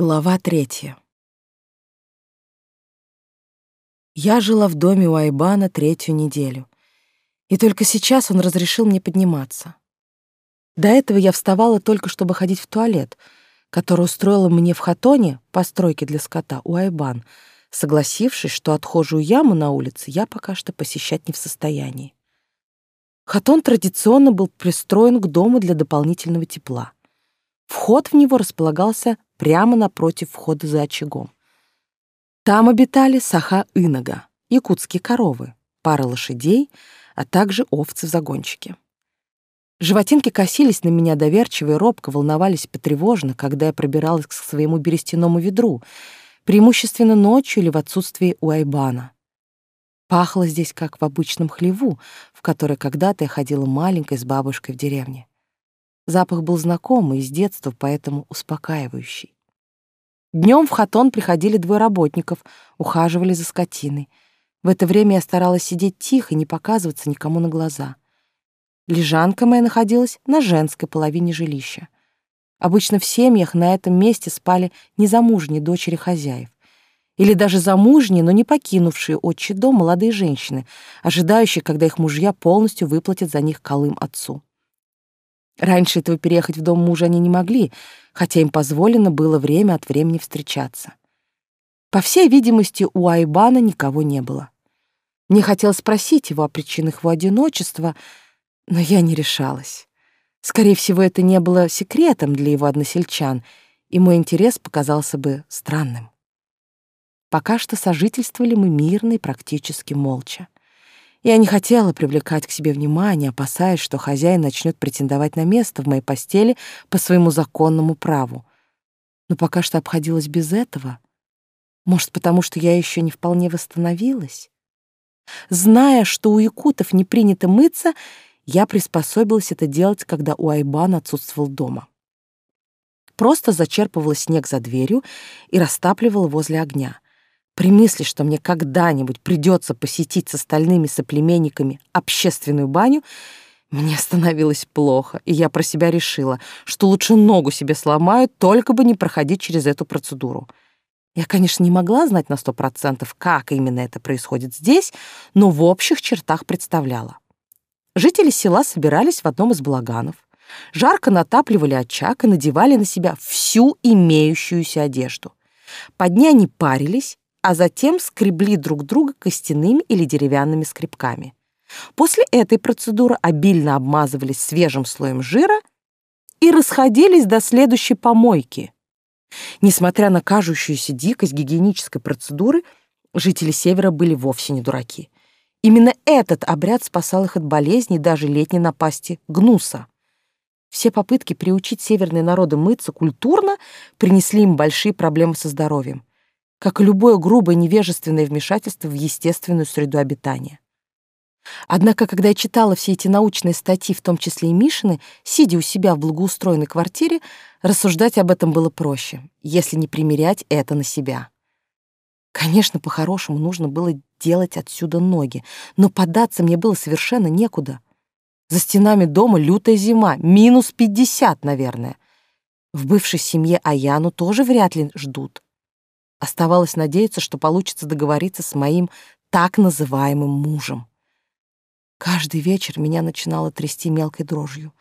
Глава третья. Я жила в доме у Айбана третью неделю, и только сейчас он разрешил мне подниматься. До этого я вставала только, чтобы ходить в туалет, который устроила мне в хатоне постройки для скота у Айбан, согласившись, что отхожую яму на улице я пока что посещать не в состоянии. Хатон традиционно был пристроен к дому для дополнительного тепла. Вход в него располагался прямо напротив входа за очагом. Там обитали саха-инога, якутские коровы, пара лошадей, а также овцы в загончике. Животинки косились на меня доверчиво и робко, волновались потревожно, когда я пробиралась к своему берестяному ведру, преимущественно ночью или в отсутствии Уайбана. Пахло здесь, как в обычном хлеву, в который когда-то я ходила маленькой с бабушкой в деревне. Запах был знакомый из детства, поэтому успокаивающий. Днем в хатон приходили двое работников, ухаживали за скотиной. В это время я старалась сидеть тихо, не показываться никому на глаза. Лежанка моя находилась на женской половине жилища. Обычно в семьях на этом месте спали незамужние дочери хозяев. Или даже замужние, но не покинувшие отчий дом молодые женщины, ожидающие, когда их мужья полностью выплатят за них колым отцу. Раньше этого переехать в дом мужа они не могли, хотя им позволено было время от времени встречаться. По всей видимости, у Айбана никого не было. Мне хотелось спросить его о причинах его одиночества, но я не решалась. Скорее всего, это не было секретом для его односельчан, и мой интерес показался бы странным. Пока что сожительствовали мы мирно и практически молча. Я не хотела привлекать к себе внимание, опасаясь, что хозяин начнет претендовать на место в моей постели по своему законному праву. Но пока что обходилась без этого. Может, потому что я еще не вполне восстановилась? Зная, что у якутов не принято мыться, я приспособилась это делать, когда у Айбана отсутствовал дома. Просто зачерпывала снег за дверью и растапливала возле огня — при мысли, что мне когда-нибудь придется посетить с остальными соплеменниками общественную баню, мне становилось плохо, и я про себя решила, что лучше ногу себе сломаю, только бы не проходить через эту процедуру. Я, конечно, не могла знать на сто процентов, как именно это происходит здесь, но в общих чертах представляла. Жители села собирались в одном из балаганов, жарко натапливали очаг и надевали на себя всю имеющуюся одежду. Под дня они парились, а затем скребли друг друга костяными или деревянными скребками. После этой процедуры обильно обмазывались свежим слоем жира и расходились до следующей помойки. Несмотря на кажущуюся дикость гигиенической процедуры, жители Севера были вовсе не дураки. Именно этот обряд спасал их от болезней даже летней напасти гнуса. Все попытки приучить северные народы мыться культурно принесли им большие проблемы со здоровьем как и любое грубое невежественное вмешательство в естественную среду обитания. Однако, когда я читала все эти научные статьи, в том числе и Мишины, сидя у себя в благоустроенной квартире, рассуждать об этом было проще, если не примерять это на себя. Конечно, по-хорошему нужно было делать отсюда ноги, но податься мне было совершенно некуда. За стенами дома лютая зима, минус пятьдесят, наверное. В бывшей семье Аяну тоже вряд ли ждут. Оставалось надеяться, что получится договориться с моим так называемым мужем. Каждый вечер меня начинало трясти мелкой дрожью.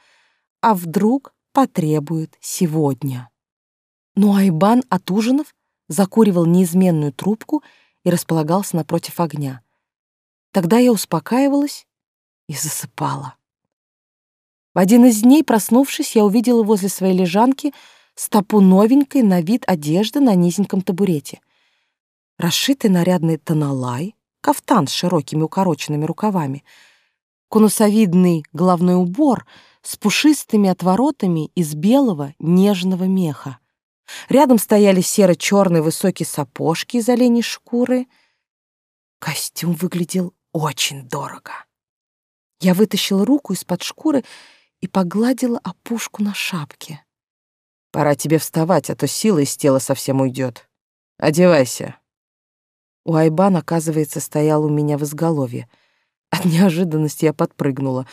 А вдруг потребует сегодня? Но Айбан от ужинов закуривал неизменную трубку и располагался напротив огня. Тогда я успокаивалась и засыпала. В один из дней, проснувшись, я увидела возле своей лежанки — стопу новенькой на вид одежды на низеньком табурете. Расшитый нарядный тоналай, кафтан с широкими укороченными рукавами, конусовидный головной убор с пушистыми отворотами из белого нежного меха. Рядом стояли серо-черные высокие сапожки из оленей шкуры. Костюм выглядел очень дорого. Я вытащила руку из-под шкуры и погладила опушку на шапке. Пора тебе вставать, а то сила из тела совсем уйдет. Одевайся. У Айбан, оказывается, стоял у меня в изголовье. От неожиданности я подпрыгнула.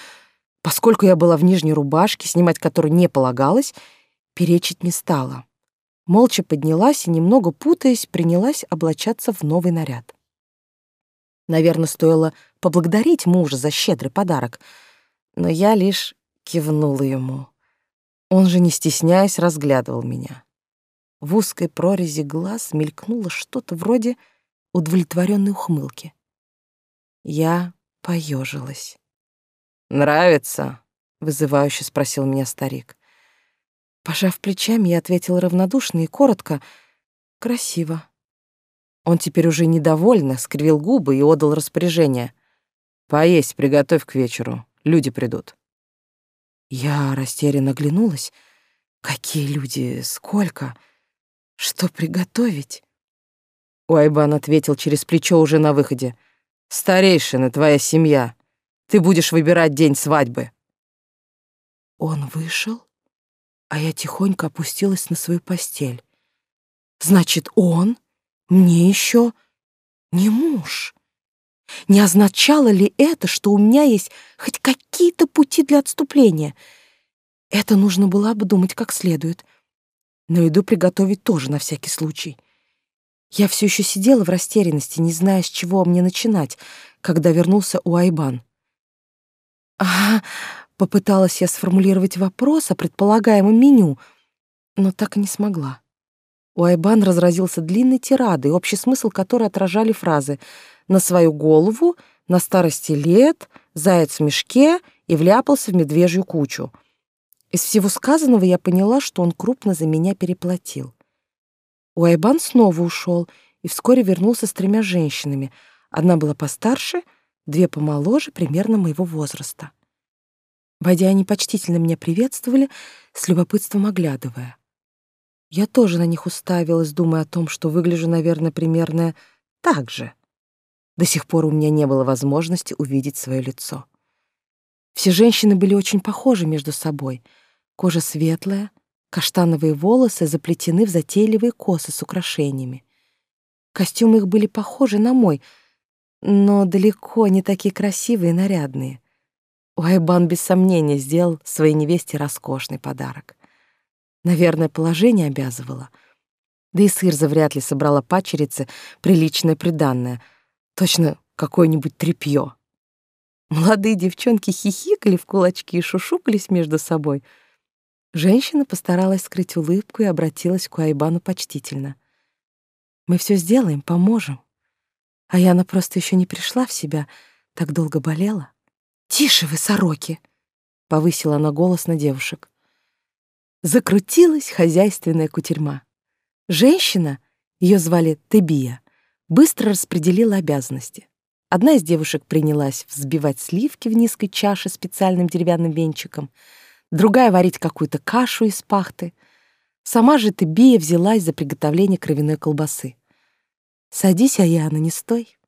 Поскольку я была в нижней рубашке, снимать которую не полагалось, перечить не стала. Молча поднялась и, немного путаясь, принялась облачаться в новый наряд. Наверное, стоило поблагодарить мужа за щедрый подарок, но я лишь кивнула ему. Он же, не стесняясь, разглядывал меня. В узкой прорези глаз мелькнуло что-то вроде удовлетворенной ухмылки. Я поежилась. «Нравится?» — вызывающе спросил меня старик. Пожав плечами, я ответила равнодушно и коротко «Красиво». Он теперь уже недовольно скривил губы и отдал распоряжение. «Поесть приготовь к вечеру, люди придут». Я растерянно оглянулась. «Какие люди? Сколько? Что приготовить?» Уайбан ответил через плечо уже на выходе. «Старейшина, твоя семья. Ты будешь выбирать день свадьбы». Он вышел? а я тихонько опустилась на свою постель. Значит, он мне еще не муж. Не означало ли это, что у меня есть хоть какие-то пути для отступления? Это нужно было обдумать как следует. Но еду приготовить тоже на всякий случай. Я все еще сидела в растерянности, не зная, с чего мне начинать, когда вернулся Уайбан. «А, Попыталась я сформулировать вопрос о предполагаемом меню, но так и не смогла. Уайбан разразился длинной тирадой, общий смысл которой отражали фразы «на свою голову», «на старости лет», «заяц в мешке» и «вляпался в медвежью кучу». Из всего сказанного я поняла, что он крупно за меня переплатил. Уайбан снова ушел и вскоре вернулся с тремя женщинами. Одна была постарше, две помоложе, примерно моего возраста. Войдя, они почтительно меня приветствовали, с любопытством оглядывая. Я тоже на них уставилась, думая о том, что выгляжу, наверное, примерно так же. До сих пор у меня не было возможности увидеть свое лицо. Все женщины были очень похожи между собой. Кожа светлая, каштановые волосы заплетены в затейливые косы с украшениями. Костюмы их были похожи на мой, но далеко не такие красивые и нарядные. Уайбан без сомнения сделал своей невесте роскошный подарок. Наверное, положение обязывало. Да и Сырза вряд ли собрала пачерице приличное приданное. Точно какое-нибудь тряпье. Молодые девчонки хихикали в кулачки и шушукались между собой. Женщина постаралась скрыть улыбку и обратилась к Уайбану почтительно. «Мы все сделаем, поможем. А Яна просто еще не пришла в себя, так долго болела». «Тише вы, сороки!» — повысила она голос на девушек. Закрутилась хозяйственная кутерьма. Женщина, ее звали Тебия, быстро распределила обязанности. Одна из девушек принялась взбивать сливки в низкой чаше специальным деревянным венчиком, другая — варить какую-то кашу из пахты. Сама же Тебия взялась за приготовление кровяной колбасы. «Садись, Аяна, не стой.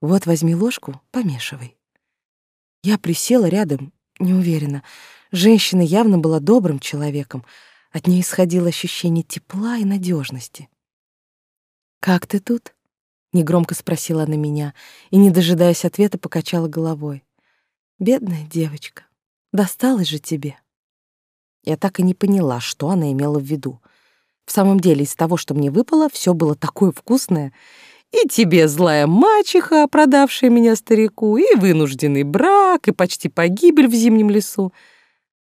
Вот возьми ложку, помешивай». Я присела рядом, не уверена. Женщина явно была добрым человеком. От нее исходило ощущение тепла и надежности. «Как ты тут?» — негромко спросила она меня и, не дожидаясь ответа, покачала головой. «Бедная девочка, досталось же тебе». Я так и не поняла, что она имела в виду. В самом деле, из того, что мне выпало, все было такое вкусное — и тебе злая мачеха, продавшая меня старику, и вынужденный брак, и почти погибель в зимнем лесу.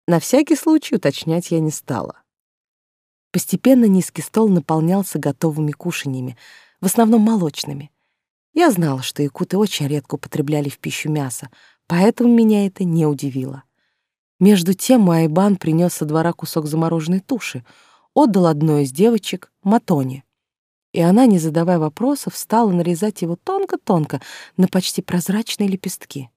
На всякий случай уточнять я не стала. Постепенно низкий стол наполнялся готовыми кушаньями, в основном молочными. Я знала, что якуты очень редко употребляли в пищу мясо, поэтому меня это не удивило. Между тем Майбан принес со двора кусок замороженной туши, отдал одной из девочек Матоне и она, не задавая вопросов, стала нарезать его тонко-тонко на почти прозрачные лепестки.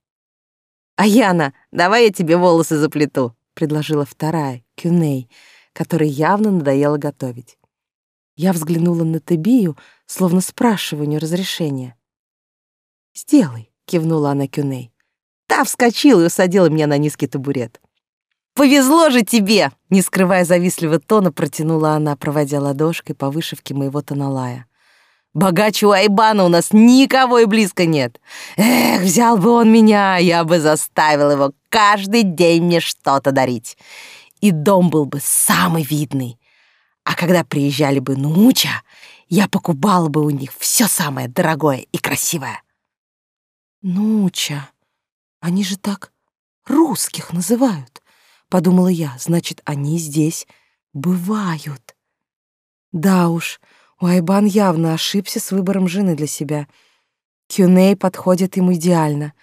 «Аяна, давай я тебе волосы заплету», — предложила вторая, Кюней, которой явно надоело готовить. Я взглянула на Тебию, словно спрашивая у нее разрешения. «Сделай», — кивнула она Кюней. Та вскочила и усадила меня на низкий табурет. «Повезло же тебе!» — не скрывая завистливого тона, протянула она, проводя ладошкой по вышивке моего тоналая. «Богаче у Айбана у нас никого и близко нет. Эх, взял бы он меня, я бы заставил его каждый день мне что-то дарить. И дом был бы самый видный. А когда приезжали бы Нуча, я покупала бы у них все самое дорогое и красивое. Нуча, они же так русских называют, подумала я. Значит, они здесь бывают. Да уж, Уайбан явно ошибся с выбором жены для себя. Кюней подходит ему идеально.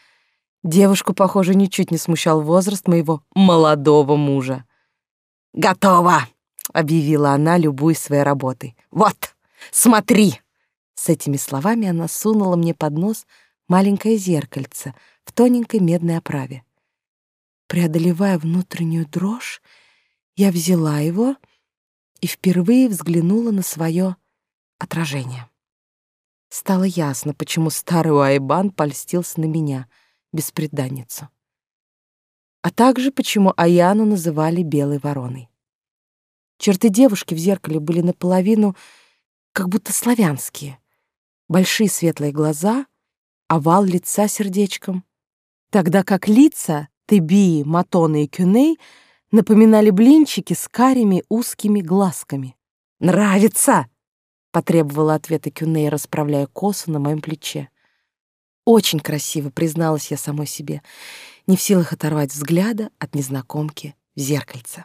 Девушку, похоже, ничуть не смущал возраст моего молодого мужа. «Готово!» — объявила она, любуясь своей работой. «Вот, смотри!» С этими словами она сунула мне под нос маленькое зеркальце в тоненькой медной оправе. Преодолевая внутреннюю дрожь, я взяла его и впервые взглянула на свое отражение. Стало ясно, почему старый Уайбан польстился на меня, беспреданницу. А также, почему Аяну называли белой вороной. Черты девушки в зеркале были наполовину как будто славянские. Большие светлые глаза, овал лица сердечком. Тогда как лица Тебии, Матона и Кюней напоминали блинчики с карими узкими глазками. «Нравится!» — потребовала ответа Кюней, расправляя косу на моем плече. «Очень красиво», — призналась я самой себе, не в силах оторвать взгляда от незнакомки в зеркальце.